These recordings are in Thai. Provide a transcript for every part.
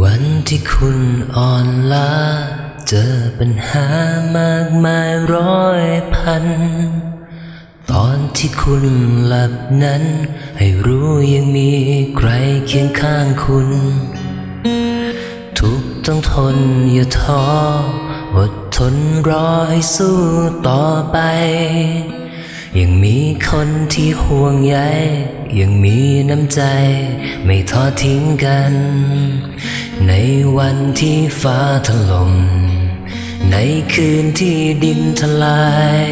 วันที่คุณอ่อนล้า เจอปัญหามากมายร้อยพัน ตอนที่คุณหลับนั้น ให้รู้ยังมีใครเคียงข้างคุณ ทุกต้องทนอย่าท้ออดทนรอให้สู้ต่อไป ยังมีคนที่ห่วงใยยังมีน้ำใจ ไม่ทอดทิ้งกัน ในวันที่ฟ้าถล่มในคืนที่ดินทลาย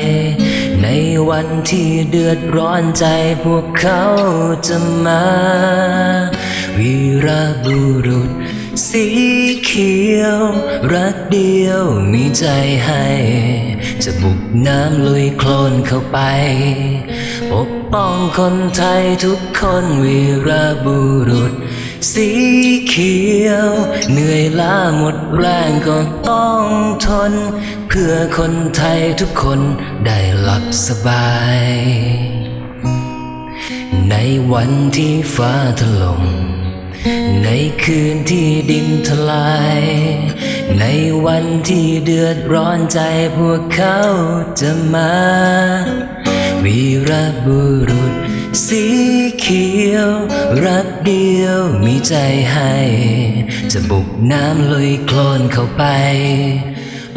ในวันที่เดือดร้อนใจพวกเขาจะมา วีรบุรุษสี ขียว รักเดียวมีใจให้ จะบุกน้ำลุยโคลนเข้าไป ปกป้องคนไทยทุกคนวีรบุรุษ สีเขียว เหนื่อยล้าหมดแรงก็ต้องทน เพื่อคนไทยทุกคนได้หลับสบาย ในวันที่ฟ้าถล่ม ในคืนที่ดินทลาย ในวันที่เดือดร้อนใจพวกเขาจะมา วีรบุรุษ สีเขียว รักเดียวมีใจให้ จะบุกน้ำลุยโคลนเข้าไป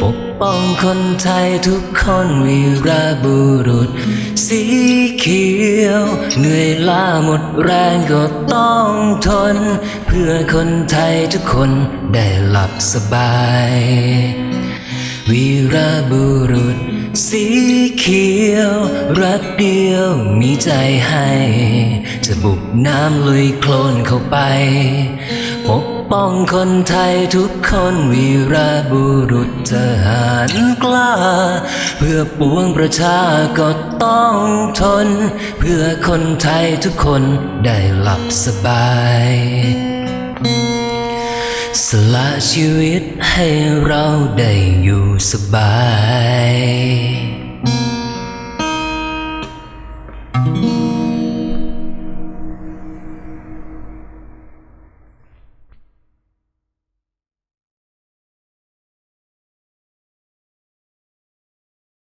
ปกป้องคนไทยทุกคนวีรบุรุษ สีเขียว เหนื่อยล้าหมดแรงก็ต้องทน เพื่อคนไทยทุกคนได้หลับสบาย วีรบุรุษ สีเขียว รักเดียวมีใจให้ จะบุกน้ำลุยโคลนเข้าไป ปก ป้องคนไทยทุกคนวีรบุรุษทหารกล้า เพื่อปวงประชาก็ต้องทน เพื่อคนไทยทุกคนได้หลับสบาย สละชีวิตให้เราได้อยู่สบาย